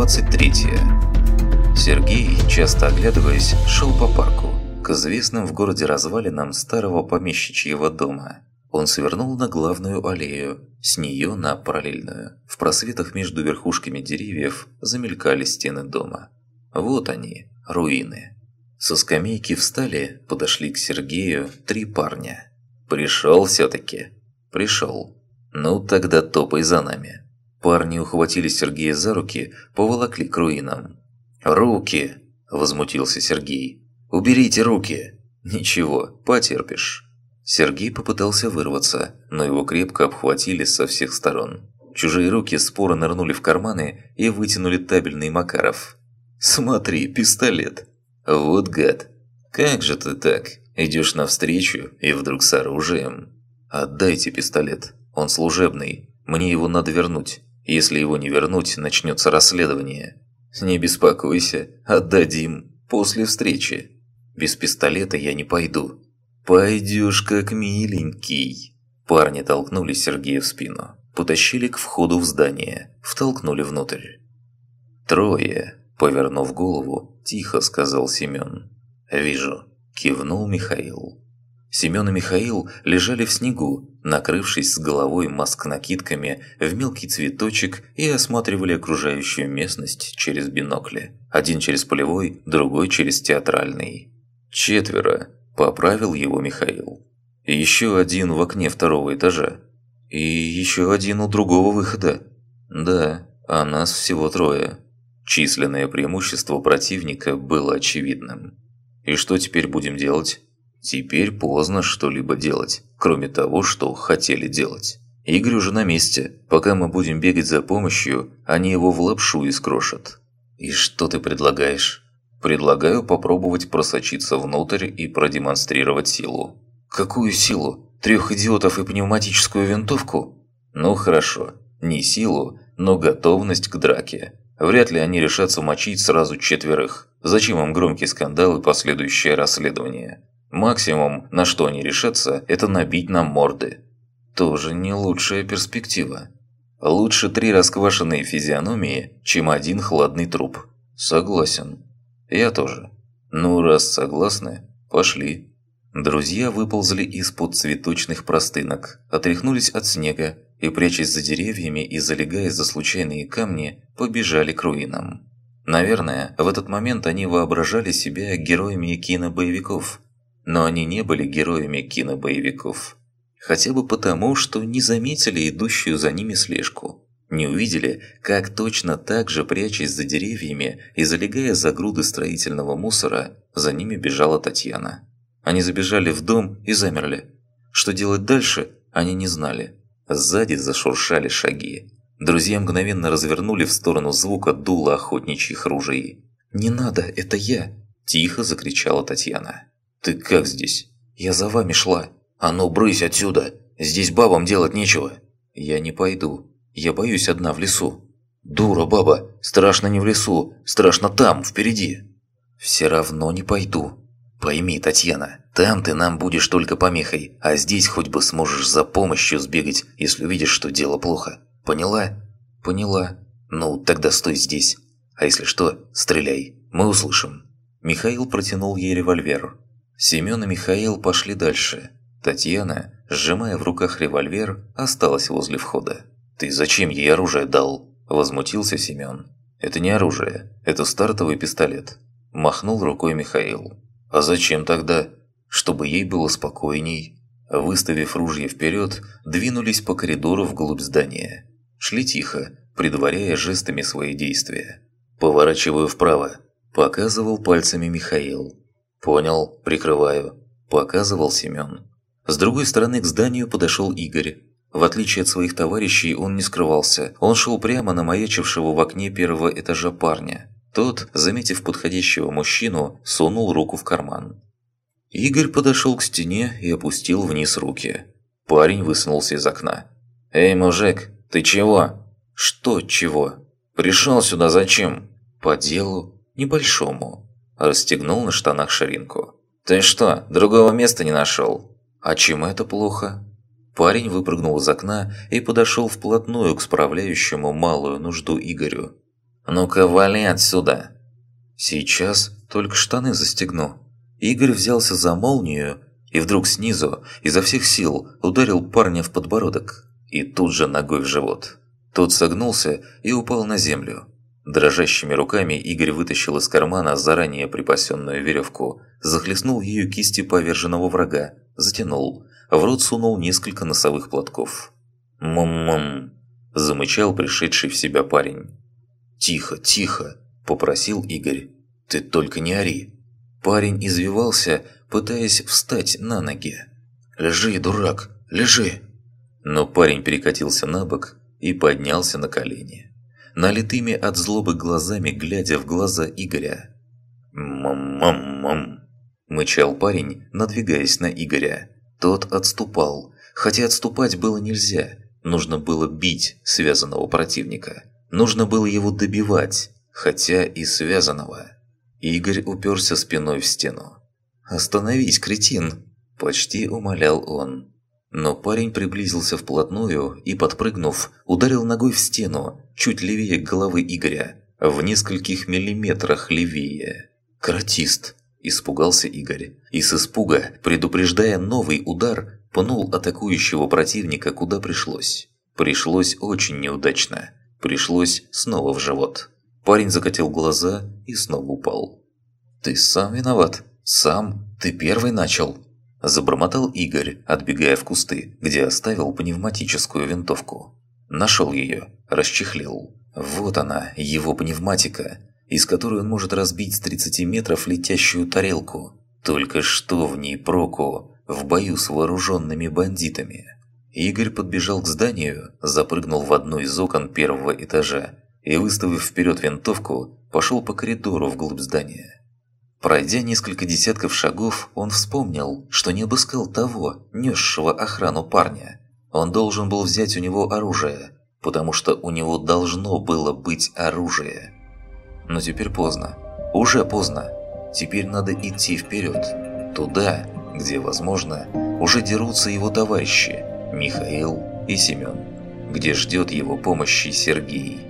23. Сергей, часто оглядываясь, шел по парку, к известным в городе развалинам старого помещичьего дома. Он свернул на главную аллею, с нее на параллельную. В просветах между верхушками деревьев замелькали стены дома. Вот они, руины. Со скамейки встали, подошли к Сергею три парня. «Пришел все-таки?» «Пришел. Ну тогда топай за нами». Парни ухватили Сергея за руки, поволокли к руинам. «Руки!» – возмутился Сергей. «Уберите руки!» «Ничего, потерпишь». Сергей попытался вырваться, но его крепко обхватили со всех сторон. Чужие руки споро нырнули в карманы и вытянули табельный Макаров. «Смотри, пистолет!» «Вот гад! Как же ты так? Идешь навстречу и вдруг с оружием?» «Отдайте пистолет, он служебный, мне его надо вернуть. Если его не вернуть, начнется расследование. Не беспокойся, отдадим после встречи. Без пистолета я не пойду. Пойдешь как миленький. Парни толкнули Сергея в спину, потащили к входу в здание, втолкнули внутрь. Трое, повернув голову, тихо сказал Семен. «Вижу», – кивнул Михаил. Семен и Михаил лежали в снегу, накрывшись с головой маск-накидками в мелкий цветочек и осматривали окружающую местность через бинокли. Один через полевой, другой через театральный. «Четверо», – поправил его Михаил. «Еще один в окне второго этажа. И еще один у другого выхода. Да, а нас всего трое». Численное преимущество противника было очевидным. «И что теперь будем делать?» Теперь поздно что-либо делать, кроме того, что хотели делать. Игорь уже на месте. Пока мы будем бегать за помощью, они его в лапшу искрошат. И что ты предлагаешь? Предлагаю попробовать просочиться внутрь и продемонстрировать силу. Какую силу? Трех идиотов и пневматическую винтовку? Ну хорошо. Не силу, но готовность к драке. Вряд ли они решатся мочить сразу четверых. Зачем им громкий скандал и последующее расследование? Максимум, на что они решатся, это набить нам морды. Тоже не лучшая перспектива. Лучше три расквашенные физиономии, чем один хладный труп. Согласен. Я тоже. Ну, раз согласны, пошли. Друзья выползли из-под цветочных простынок, отряхнулись от снега и, прячась за деревьями и залегая за случайные камни, побежали к руинам. Наверное, в этот момент они воображали себя героями кинобоевиков – но они не были героями кинобоевиков. Хотя бы потому, что не заметили идущую за ними слежку. Не увидели, как точно так же, прячась за деревьями и залегая за груды строительного мусора, за ними бежала Татьяна. Они забежали в дом и замерли. Что делать дальше, они не знали. Сзади зашуршали шаги. Друзья мгновенно развернули в сторону звука дула охотничьих ружей. «Не надо, это я!» – тихо закричала Татьяна. «Ты как здесь?» «Я за вами шла». «А ну, брысь отсюда! Здесь бабам делать нечего!» «Я не пойду. Я боюсь одна в лесу». «Дура, баба! Страшно не в лесу, страшно там, впереди!» «Все равно не пойду». «Пойми, Татьяна, там ты нам будешь только помехой, а здесь хоть бы сможешь за помощью сбегать, если увидишь, что дело плохо. Поняла?» «Поняла». «Ну, тогда стой здесь. А если что, стреляй, мы услышим». Михаил протянул ей револьвер. Семен и Михаил пошли дальше. Татьяна, сжимая в руках револьвер, осталась возле входа. «Ты зачем ей оружие дал?» – возмутился Семен. «Это не оружие, это стартовый пистолет», – махнул рукой Михаил. «А зачем тогда?» «Чтобы ей было спокойней». Выставив ружье вперед, двинулись по коридору вглубь здания. Шли тихо, предваряя жестами свои действия. «Поворачиваю вправо», – показывал пальцами Михаил. «Понял, прикрываю», – показывал Семен. С другой стороны к зданию подошел Игорь. В отличие от своих товарищей, он не скрывался. Он шел прямо на маячившего в окне первого этажа парня. Тот, заметив подходящего мужчину, сунул руку в карман. Игорь подошел к стене и опустил вниз руки. Парень высунулся из окна. «Эй, мужик, ты чего?» «Что чего?» «Пришел сюда зачем?» «По делу небольшому». Расстегнул на штанах ширинку. «Ты что, другого места не нашел?» «А чем это плохо?» Парень выпрыгнул из окна и подошел вплотную к справляющему малую нужду Игорю. «Ну-ка, вали отсюда!» «Сейчас только штаны застегну». Игорь взялся за молнию и вдруг снизу, изо всех сил, ударил парня в подбородок и тут же ногой в живот. Тот согнулся и упал на землю. Дрожащими руками Игорь вытащил из кармана заранее припасенную веревку, захлестнул ею кисти поверженного врага, затянул, в рот сунул несколько носовых платков. «Мум-мум!» – замычал пришедший в себя парень. «Тихо, тихо!» – попросил Игорь. «Ты только не ори!» Парень извивался, пытаясь встать на ноги. «Лежи, дурак, лежи!» Но парень перекатился на бок и поднялся на колени. Налитыми от злобы глазами, глядя в глаза Игоря. «Мам-мам-мам!» – мычал парень, надвигаясь на Игоря. Тот отступал, хотя отступать было нельзя. Нужно было бить связанного противника. Нужно было его добивать, хотя и связанного. Игорь уперся спиной в стену. «Остановись, кретин!» – почти умолял он. Но парень приблизился вплотную и, подпрыгнув, ударил ногой в стену, чуть левее головы Игоря, в нескольких миллиметрах левее. «Каратист!» – испугался Игорь. И с испуга, предупреждая новый удар, пнул атакующего противника куда пришлось. Пришлось очень неудачно. Пришлось снова в живот. Парень закатил глаза и снова упал. «Ты сам виноват. Сам. Ты первый начал». Забормотал Игорь, отбегая в кусты, где оставил пневматическую винтовку. Нашел ее, расчехлил. Вот она, его пневматика, из которой он может разбить с 30 метров летящую тарелку. Только что в ней проку в бою с вооруженными бандитами? Игорь подбежал к зданию, запрыгнул в одно из окон первого этажа и, выставив вперед винтовку, пошел по коридору вглубь здания. Пройдя несколько десятков шагов, он вспомнил, что не обыскал того, несшего охрану парня. Он должен был взять у него оружие, потому что у него должно было быть оружие. Но теперь поздно. Уже поздно. Теперь надо идти вперед. Туда, где, возможно, уже дерутся его товарищи Михаил и Семен, где ждет его помощи Сергей.